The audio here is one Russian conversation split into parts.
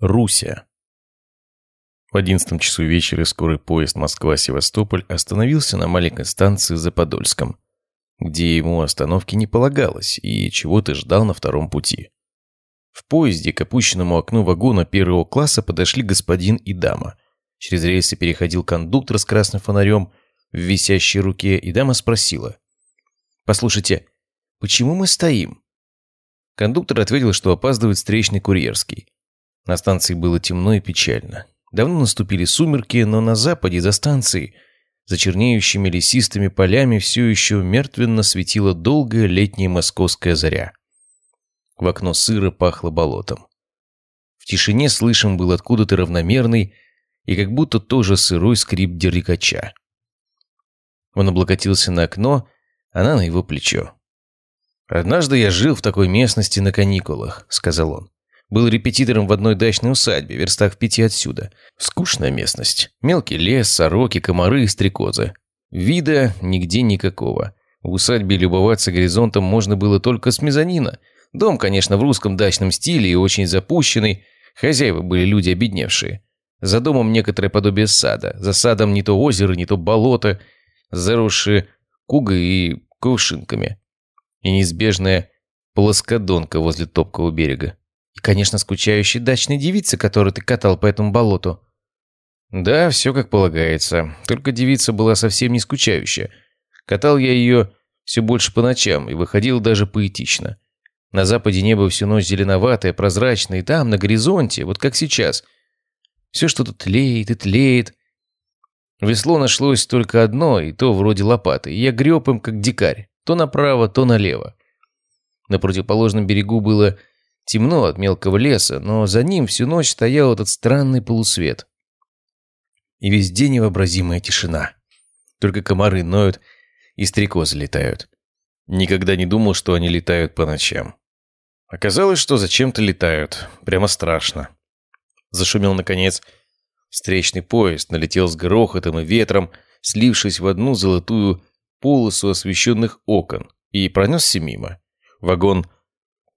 Руся. В одиннадцатом часу вечера скорый поезд Москва-Севастополь остановился на маленькой станции за Подольском, где ему остановки не полагалось и чего-то ждал на втором пути. В поезде к опущенному окну вагона первого класса подошли господин и дама. Через рельсы переходил кондуктор с красным фонарем в висящей руке, и дама спросила. «Послушайте, почему мы стоим?» Кондуктор ответил, что опаздывает встречный курьерский. На станции было темно и печально. Давно наступили сумерки, но на западе за станцией, за чернеющими лесистыми полями, все еще мертвенно светила долгая летняя московская заря. В окно сыро пахло болотом. В тишине слышен был откуда-то равномерный и как будто тоже сырой скрип дерикача. Он облокотился на окно, она на его плечо. «Однажды я жил в такой местности на каникулах», — сказал он. Был репетитором в одной дачной усадьбе, верстах в пяти отсюда. Скучная местность. Мелкий лес, сороки, комары и стрекозы. Вида нигде никакого. В усадьбе любоваться горизонтом можно было только с мезонина. Дом, конечно, в русском дачном стиле и очень запущенный. Хозяева были люди обедневшие. За домом некоторое подобие сада. За садом не то озеро, не то болото, заросшие кугой и кувшинками. И неизбежная плоскодонка возле топкого берега. И, конечно, скучающей дачной девицы, которую ты катал по этому болоту. Да, все как полагается. Только девица была совсем не скучающая. Катал я ее все больше по ночам и выходил даже поэтично. На западе небо всю ночь зеленоватое, прозрачное, и там, на горизонте, вот как сейчас. Все что-то тлеет и тлеет. Весло нашлось только одно, и то вроде лопаты, и я греб им, как дикарь, то направо, то налево. На противоположном берегу было Темно от мелкого леса, но за ним всю ночь стоял этот странный полусвет. И везде невообразимая тишина. Только комары ноют и стрекозы летают. Никогда не думал, что они летают по ночам. Оказалось, что зачем-то летают. Прямо страшно. Зашумел, наконец, встречный поезд, налетел с грохотом и ветром, слившись в одну золотую полосу освещенных окон, и пронесся мимо. Вагон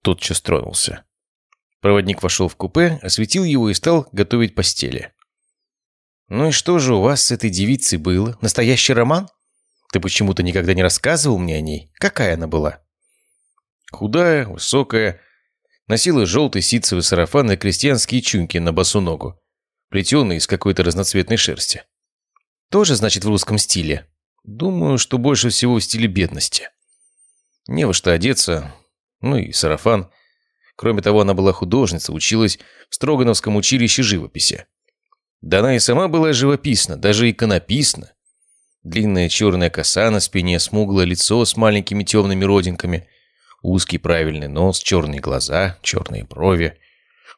тотчас тронулся. Проводник вошел в купе, осветил его и стал готовить постели. «Ну и что же у вас с этой девицей было? Настоящий роман? Ты почему-то никогда не рассказывал мне о ней. Какая она была?» Худая, высокая, носила желтый ситцевый сарафан и крестьянские чунки на босу ногу, плетеные из какой-то разноцветной шерсти. «Тоже, значит, в русском стиле?» «Думаю, что больше всего в стиле бедности. Не во что одеться, ну и сарафан. Кроме того, она была художница, училась в Строгановском училище живописи. Да она и сама была живописна, даже иконописна. Длинная черная коса на спине, смуглое лицо с маленькими темными родинками, узкий правильный нос, черные глаза, черные брови.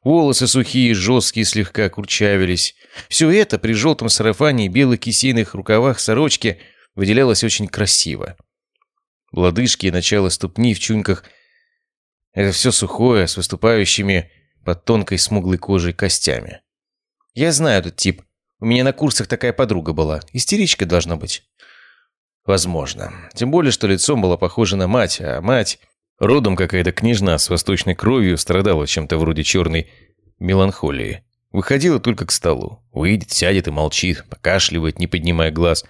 Волосы сухие, жесткие, слегка курчавились. Все это при желтом сарафане и белых кисейных рукавах сорочки выделялось очень красиво. Лодыжки и начало ступни в чуньках – это все сухое, с выступающими под тонкой смуглой кожей костями. Я знаю этот тип. У меня на курсах такая подруга была. Истеричка должна быть. Возможно. Тем более, что лицом была похожа на мать, а мать, родом какая-то княжна с восточной кровью, страдала чем-то вроде черной меланхолии. Выходила только к столу. Выйдет, сядет и молчит, покашливает, не поднимая глаз,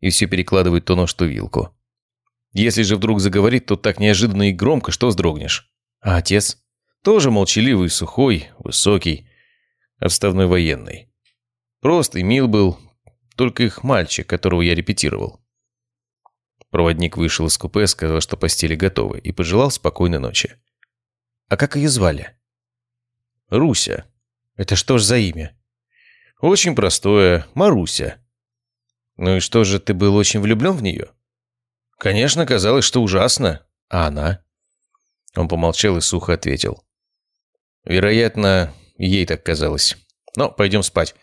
и все перекладывает то нож, то вилку. Если же вдруг заговорит, то так неожиданно и громко, что вздрогнешь. А отец? Тоже молчаливый, сухой, высокий, отставной военный. Прост и мил был, только их мальчик, которого я репетировал. Проводник вышел из купе, сказал, что постели готовы, и пожелал спокойной ночи. «А как ее звали?» «Руся». «Это что ж за имя?» «Очень простое. Маруся». «Ну и что же, ты был очень влюблен в нее?» Конечно, казалось, что ужасно. А она? Он помолчал и сухо ответил. Вероятно, ей так казалось. Но пойдем спать.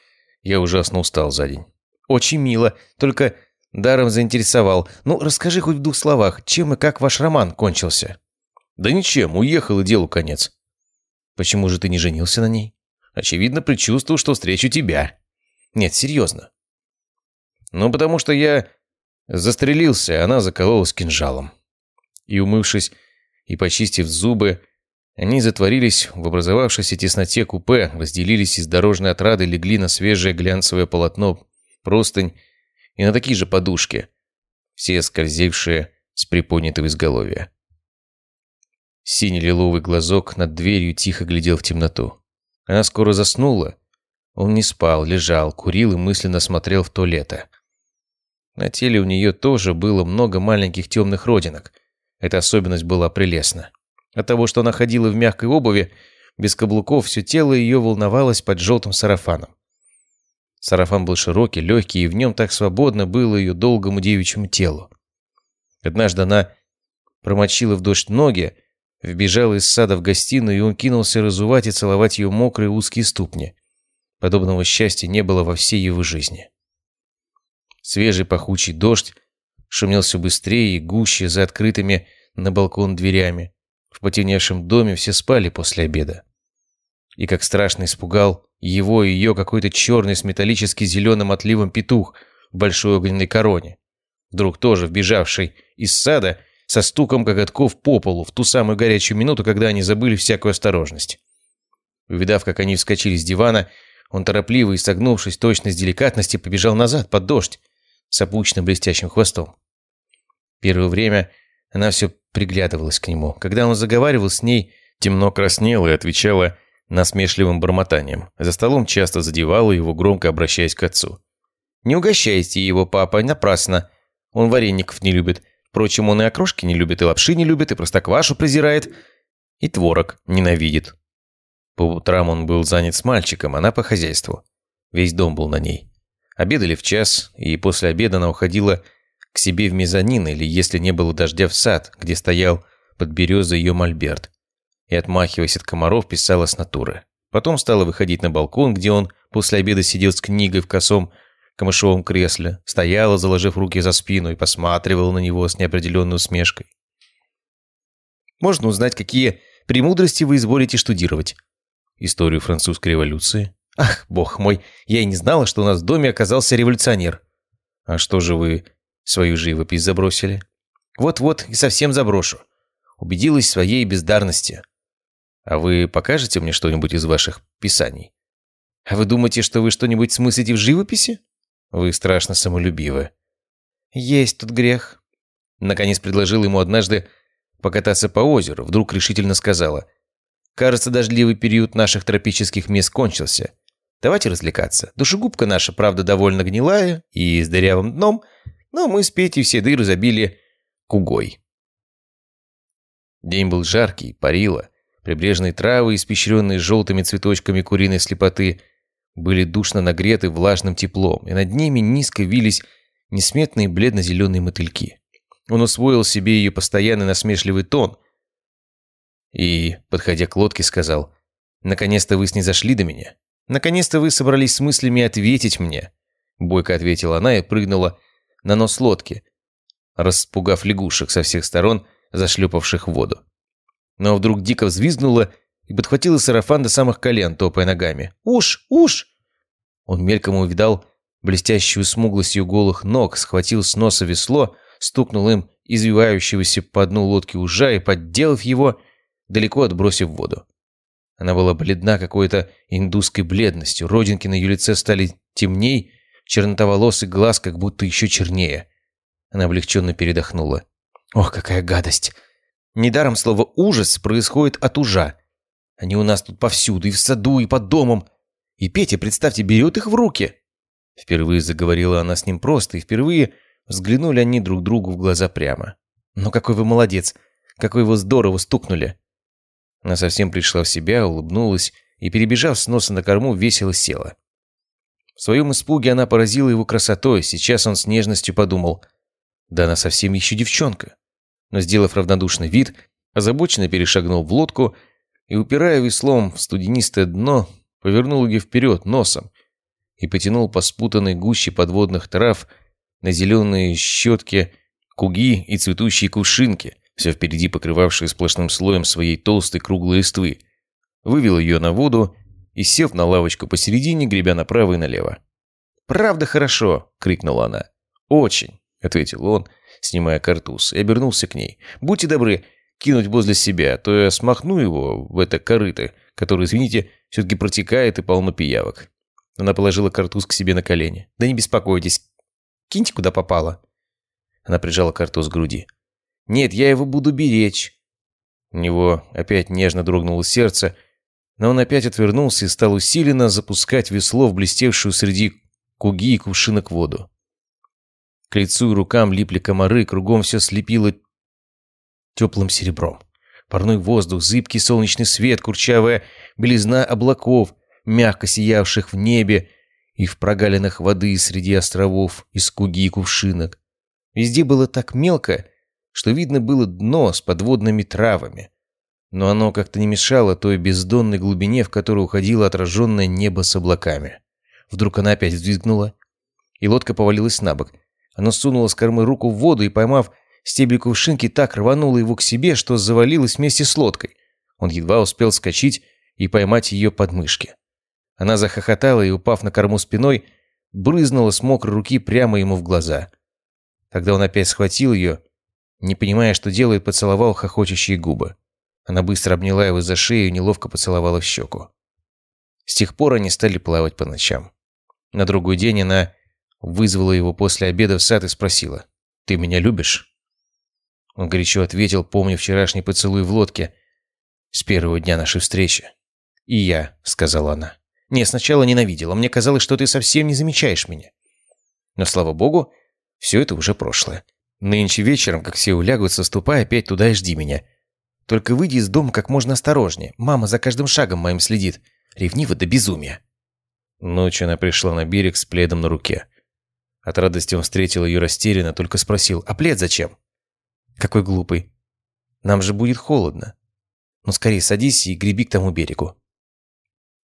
Я ужасно устал за день. Очень мило. Только даром заинтересовал. Ну, расскажи хоть в двух словах, чем и как ваш роман кончился? Да ничем, уехал и делу конец. Почему же ты не женился на ней? Очевидно, предчувствовал, что встречу тебя. Нет, серьезно. Ну, потому что я Застрелился, она закололась кинжалом. И, умывшись и почистив зубы, Они затворились в образовавшейся тесноте купе, разделились из дорожной отрады, легли на свежее глянцевое полотно, простынь и на такие же подушки, все скользевшие с приподнятого изголовья. Синий-лиловый глазок над дверью тихо глядел в темноту. Она скоро заснула. Он не спал, лежал, курил и мысленно смотрел в то лето. На теле у нее тоже было много маленьких темных родинок. Эта особенность была прелестна. От того, что она ходила в мягкой обуви, без каблуков, все тело ее волновалось под желтым сарафаном. Сарафан был широкий, легкий, и в нем так свободно было ее долгому девичьему телу. Однажды она промочила в дождь ноги, вбежала из сада в гостиную, и он кинулся разувать и целовать ее мокрые узкие ступни. Подобного счастья не было во всей его жизни. Свежий пахучий дождь шумел все быстрее и гуще за открытыми на балкон дверями. В потемневшем доме все спали после обеда. И как страшно испугал его и ее какой-то черный с металлически зеленым отливом петух в большой огненной короне. Вдруг тоже вбежавший из сада со стуком коготков по полу в ту самую горячую минуту, когда они забыли всякую осторожность. Увидав, как они вскочили с дивана, он торопливо и согнувшись точно с деликатности побежал назад под дождь с опущенным блестящим хвостом. Первое время она все приглядывалась к нему. Когда он заговаривал с ней, темно краснела и отвечала насмешливым бормотанием. За столом часто задевала его, громко обращаясь к отцу. «Не угощайте его, папа, напрасно. Он вареников не любит. Впрочем, он и окрошки не любит, и лапши не любит, и простоквашу презирает, и творог ненавидит». По утрам он был занят с мальчиком, она по хозяйству. Весь дом был на ней. Обедали в час, и после обеда она уходила к себе в мезонин, или, если не было дождя, в сад, где стоял под березой ее мольберт и, отмахиваясь от комаров, писала с натуры. Потом стала выходить на балкон, где он после обеда сидел с книгой в косом камышовом кресле, стояла, заложив руки за спину, и посматривала на него с неопределенной усмешкой. «Можно узнать, какие премудрости вы изволите штудировать?» «Историю французской революции?» «Ах, бог мой, я и не знала, что у нас в доме оказался революционер». «А что же вы свою живопись забросили?» «Вот-вот, и совсем заброшу. Убедилась в своей бездарности. А вы покажете мне что-нибудь из ваших писаний? А вы думаете, что вы что-нибудь смыслите в живописи? Вы страшно самолюбивы. Есть тут грех. Наконец предложил ему однажды покататься по озеру. Вдруг решительно сказала. Кажется, дождливый период наших тропических мест кончился. Давайте развлекаться. Душегубка наша, правда, довольно гнилая и с дырявым дном, но мы с Петей все дыры забили кугой. День был жаркий, парило. Прибрежные травы, испещренные желтыми цветочками куриной слепоты, были душно нагреты влажным теплом, и над ними низко вились несметные бледно-зеленые мотыльки. Он усвоил себе ее постоянный насмешливый тон и, подходя к лодке, сказал, «Наконец-то вы снизошли до меня. Наконец-то вы собрались с мыслями ответить мне». Бойко ответила она и прыгнула на нос лодки, распугав лягушек со всех сторон, зашлепавших в воду но вдруг дико взвизгнула и подхватила сарафан до самых колен, топая ногами. «Уж! Уж!» Он мельком увидал блестящую смуглость ее голых ног, схватил с носа весло, стукнул им извивающегося по дну лодки ужа и, подделав его, далеко отбросив в воду. Она была бледна какой-то индусской бледностью, родинки на ее лице стали темней, чернотоволосый глаз как будто еще чернее. Она облегченно передохнула. «Ох, какая гадость!» Недаром слово «ужас» происходит от ужа. Они у нас тут повсюду, и в саду, и под домом. И Петя, представьте, берет их в руки. Впервые заговорила она с ним просто, и впервые взглянули они друг другу в глаза прямо. «Ну какой вы молодец! Какой вы здорово стукнули!» Она совсем пришла в себя, улыбнулась и, перебежав с носа на корму, весело села. В своем испуге она поразила его красотой, сейчас он с нежностью подумал. Да она совсем еще девчонка но, сделав равнодушный вид, озабоченно перешагнул в лодку и, упирая веслом в студенистое дно, повернул ее вперед носом и потянул по спутанной гуще подводных трав на зеленые щетки, куги и цветущие кувшинки, все впереди покрывавшие сплошным слоем своей толстой круглой листвы, вывел ее на воду и, сев на лавочку посередине, гребя направо и налево. «Правда хорошо!» — крикнула она. «Очень!» — ответил он, — снимая картуз, и обернулся к ней. «Будьте добры, кинуть возле себя, а то я смахну его в это корыто, которое, извините, все-таки протекает и полно пиявок. Она положила картуз к себе на колени. «Да не беспокойтесь. Киньте, куда попало». Она прижала картуз к груди. «Нет, я его буду беречь». У него опять нежно дрогнуло сердце, но он опять отвернулся и стал усиленно запускать весло в блестевшую среди куги и кувшинок воду. К лицу и рукам липли комары, кругом все слепило теплым серебром. Парной воздух, зыбкий солнечный свет, курчавая белизна облаков, мягко сиявших в небе и в прогалинах воды среди островов из куги и кувшинок. Везде было так мелко, что видно было дно с подводными травами. Но оно как-то не мешало той бездонной глубине, в которую уходило отраженное небо с облаками. Вдруг она опять взвизгнула, и лодка повалилась на бок. Она сунула с кормы руку в воду и, поймав стебель кувшинки, так рванула его к себе, что завалилась вместе с лодкой. Он едва успел скачить и поймать ее подмышки. Она захохотала и, упав на корму спиной, брызнула с мокрой руки прямо ему в глаза. Тогда он опять схватил ее, не понимая, что делает, поцеловал хохочущие губы. Она быстро обняла его за шею и неловко поцеловала в щеку. С тех пор они стали плавать по ночам. На другой день она вызвала его после обеда в сад и спросила, «Ты меня любишь?» Он горячо ответил, помня вчерашний поцелуй в лодке с первого дня нашей встречи. «И я», — сказала она. «Не, сначала ненавидела. Мне казалось, что ты совсем не замечаешь меня. Но, слава богу, все это уже прошлое. Нынче вечером, как все улягутся, ступай опять туда и жди меня. Только выйди из дома как можно осторожнее. Мама за каждым шагом моим следит. Ревниво до безумия». Ночью она пришла на берег с пледом на руке. От радости он встретил ее растерянно, только спросил, «А плед зачем?» «Какой глупый. Нам же будет холодно. Ну, скорее садись и греби к тому берегу».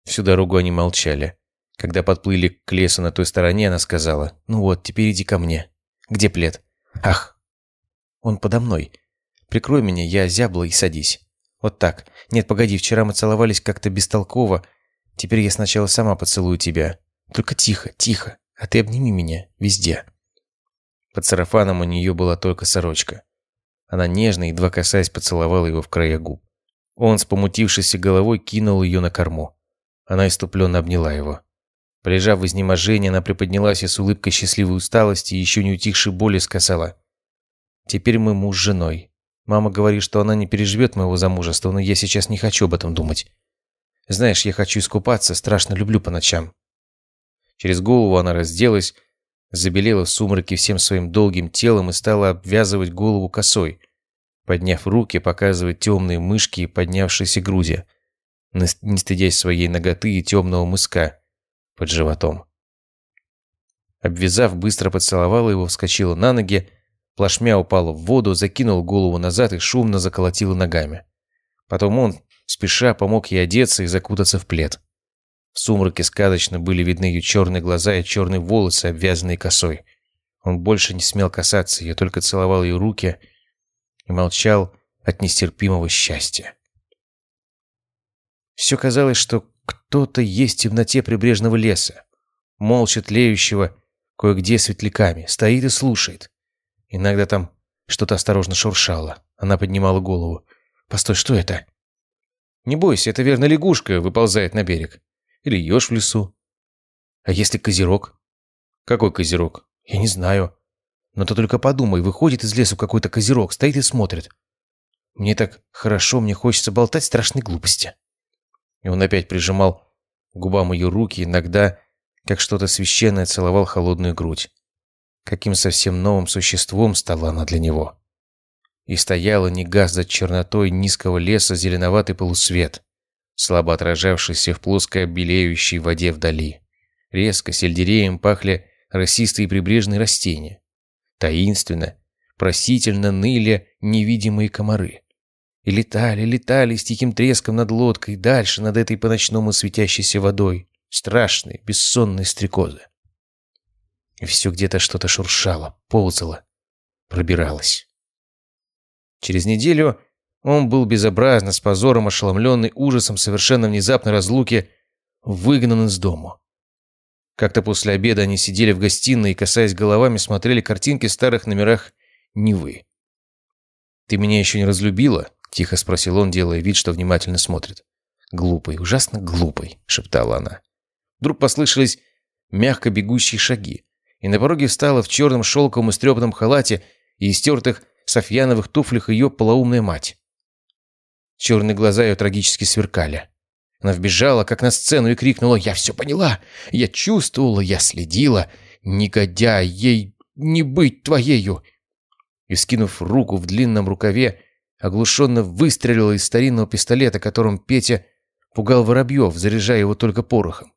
Всю дорогу они молчали. Когда подплыли к лесу на той стороне, она сказала, «Ну вот, теперь иди ко мне. Где плед?» «Ах, он подо мной. Прикрой меня, я зябла и садись. Вот так. Нет, погоди, вчера мы целовались как-то бестолково. Теперь я сначала сама поцелую тебя. Только тихо, тихо. А ты обними меня везде». Под сарафаном у нее была только сорочка. Она нежно, едва касаясь, поцеловала его в края губ. Он с помутившейся головой кинул ее на корму. Она иступленно обняла его. Полежав в изнеможении, она приподнялась и с улыбкой счастливой усталости и еще не утихшей боли сказала. «Теперь мы муж с женой. Мама говорит, что она не переживет моего замужества, но я сейчас не хочу об этом думать. Знаешь, я хочу искупаться, страшно люблю по ночам». Через голову она разделась, забелела в сумраке всем своим долгим телом и стала обвязывать голову косой, подняв руки, показывать темные мышки и поднявшиеся груди, не стыдясь своей ноготы и темного мыска под животом. Обвязав, быстро поцеловала его, вскочила на ноги, плашмя упала в воду, закинула голову назад и шумно заколотила ногами. Потом он, спеша, помог ей одеться и закутаться в плед. В сумраке сказочно были видны ее черные глаза и черные волосы, обвязанные косой. Он больше не смел касаться ее, только целовал ее руки и молчал от нестерпимого счастья. Все казалось, что кто-то есть в темноте прибрежного леса, молча тлеющего кое-где светляками, стоит и слушает. Иногда там что-то осторожно шуршало. Она поднимала голову. «Постой, что это?» «Не бойся, это верно лягушка выползает на берег. Или еж в лесу. А если козерог? Какой козерог? Я не знаю. Но ты только подумай, выходит из лесу какой-то козерог, стоит и смотрит. Мне так хорошо, мне хочется болтать страшные глупости. И он опять прижимал к губам ее руки, иногда, как что-то священное, целовал холодную грудь. Каким совсем новым существом стала она для него. И стояла, не газ за чернотой низкого леса, зеленоватый полусвет слабо отражавшийся в плоской белеющей воде вдали. Резко сельдереем пахли росистые прибрежные растения. Таинственно, просительно ныли невидимые комары. И летали, летали с тихим треском над лодкой, дальше над этой по-ночному светящейся водой. Страшные, бессонные стрекозы. И все где-то что-то шуршало, ползало, пробиралось. Через неделю он был безобразно, с позором ошеломленный, ужасом совершенно внезапной разлуки, выгнан из дому. Как-то после обеда они сидели в гостиной и, касаясь головами, смотрели картинки в старых номерах Невы. «Ты меня еще не разлюбила?» —— тихо спросил он, делая вид, что внимательно смотрит. «Глупый, ужасно глупый», — шептала она. Вдруг послышались мягко бегущие шаги, и на пороге встала в черном шелковом и стрепном халате и истертых софьяновых туфлях ее полоумная мать. Черные глаза ее трагически сверкали. Она вбежала, как на сцену, и крикнула «Я все поняла! Я чувствовала, я следила! Негодяй, ей не быть твоею!» И, скинув руку в длинном рукаве, оглушенно выстрелила из старинного пистолета, которым Петя пугал Воробьев, заряжая его только порохом.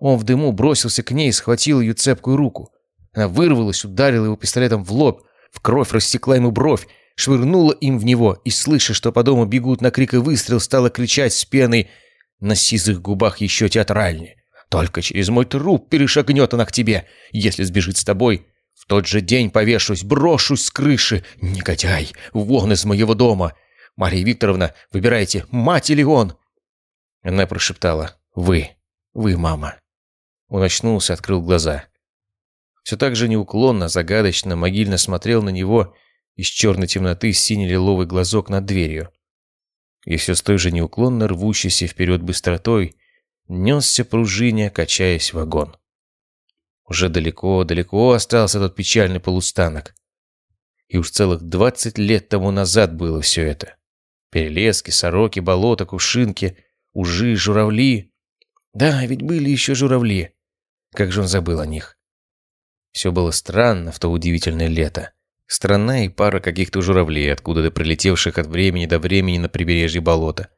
Он в дыму бросился к ней и схватил ее цепкую руку. Она вырвалась, ударила его пистолетом в лоб, в кровь рассекла ему бровь, швырнула им в него и, слыша, что по дому бегут на крик и выстрел, стала кричать с пеной на сизых губах еще театральнее. «Только через мой труп перешагнет она к тебе. Если сбежит с тобой, в тот же день повешусь, брошусь с крыши. Негодяй, вон из моего дома. Мария Викторовна, выбирайте, мать или он?» Она прошептала «Вы, вы, мама». Он очнулся, открыл глаза. Все так же неуклонно, загадочно, могильно смотрел на него из черной темноты синий-лиловый глазок над дверью. И все с той же неуклонно рвущейся вперед быстротой несся пружине, качаясь вагон. Уже далеко-далеко остался тот печальный полустанок. И уж целых двадцать лет тому назад было все это. Перелески, сороки, болота, кувшинки, ужи, журавли. Да, ведь были еще журавли. Как же он забыл о них. Все было странно в то удивительное лето. Страна и пара каких-то журавлей, откуда-то прилетевших от времени до времени на прибережье болота.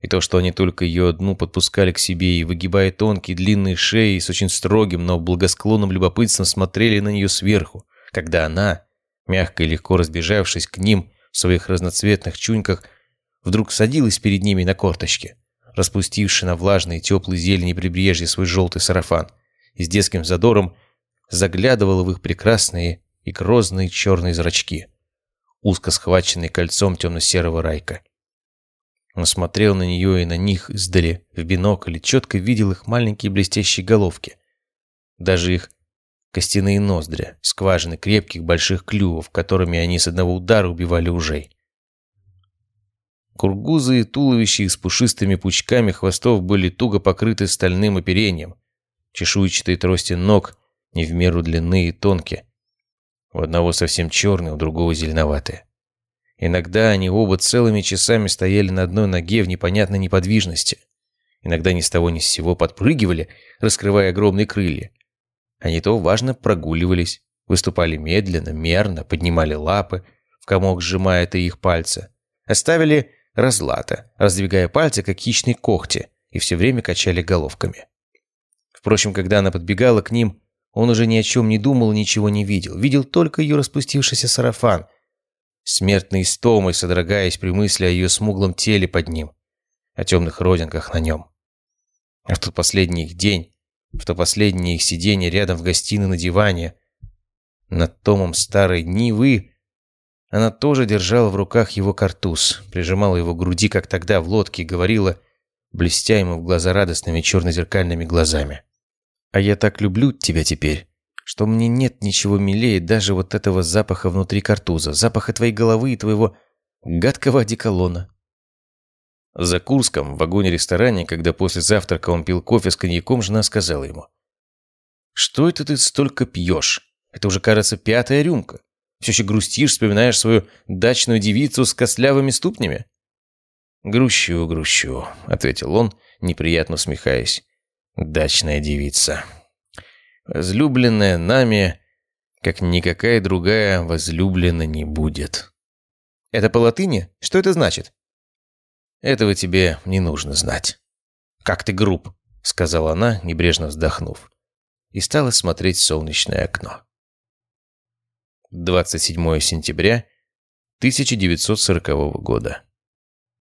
И то, что они только ее одну подпускали к себе и, выгибая тонкие длинные шеи, с очень строгим, но благосклонным любопытством смотрели на нее сверху, когда она, мягко и легко разбежавшись к ним в своих разноцветных чуньках, вдруг садилась перед ними на корточки, распустивши на влажной теплой зелени прибрежья свой желтый сарафан, и с детским задором заглядывала в их прекрасные и грозные черные зрачки, узко схваченные кольцом темно-серого райка. Он смотрел на нее и на них издали, в бинокль, и четко видел их маленькие блестящие головки. Даже их костяные ноздри, скважины крепких больших клювов, которыми они с одного удара убивали ужей. Кургузы и туловища с пушистыми пучками хвостов были туго покрыты стальным оперением. Чешуйчатые трости ног не в меру длинные и тонкие. У одного совсем черные, у другого зеленоватые. Иногда они оба целыми часами стояли на одной ноге в непонятной неподвижности. Иногда ни с того ни с сего подпрыгивали, раскрывая огромные крылья. Они то важно прогуливались, выступали медленно, мерно, поднимали лапы, в комок сжимая это их пальцы. Оставили разлата, раздвигая пальцы, как хищные когти, и все время качали головками. Впрочем, когда она подбегала к ним, он уже ни о чем не думал ничего не видел. Видел только ее распустившийся сарафан. Смертной стомой, содрогаясь при мысли о ее смуглом теле под ним, о темных родинках на нем. А в тот последний их день, в то последнее их сидение рядом в гостиной на диване, над томом старой Нивы, она тоже держала в руках его картуз, прижимала его к груди, как тогда в лодке, и говорила, блестя ему в глаза радостными черно-зеркальными глазами. А я так люблю тебя теперь, что мне нет ничего милее даже вот этого запаха внутри картуза, запаха твоей головы и твоего гадкого одеколона. За Курском, в вагоне-ресторане, когда после завтрака он пил кофе с коньяком, жена сказала ему. «Что это ты столько пьешь? Это уже, кажется, пятая рюмка. Все еще грустишь, вспоминаешь свою дачную девицу с костлявыми ступнями?» «Грущу, грущу», — ответил он, неприятно усмехаясь дачная девица. Возлюбленная нами, как никакая другая возлюблена не будет. Это по латыни? Что это значит? Этого тебе не нужно знать. Как ты груб, сказала она, небрежно вздохнув, и стала смотреть в солнечное окно. 27 сентября 1940 года.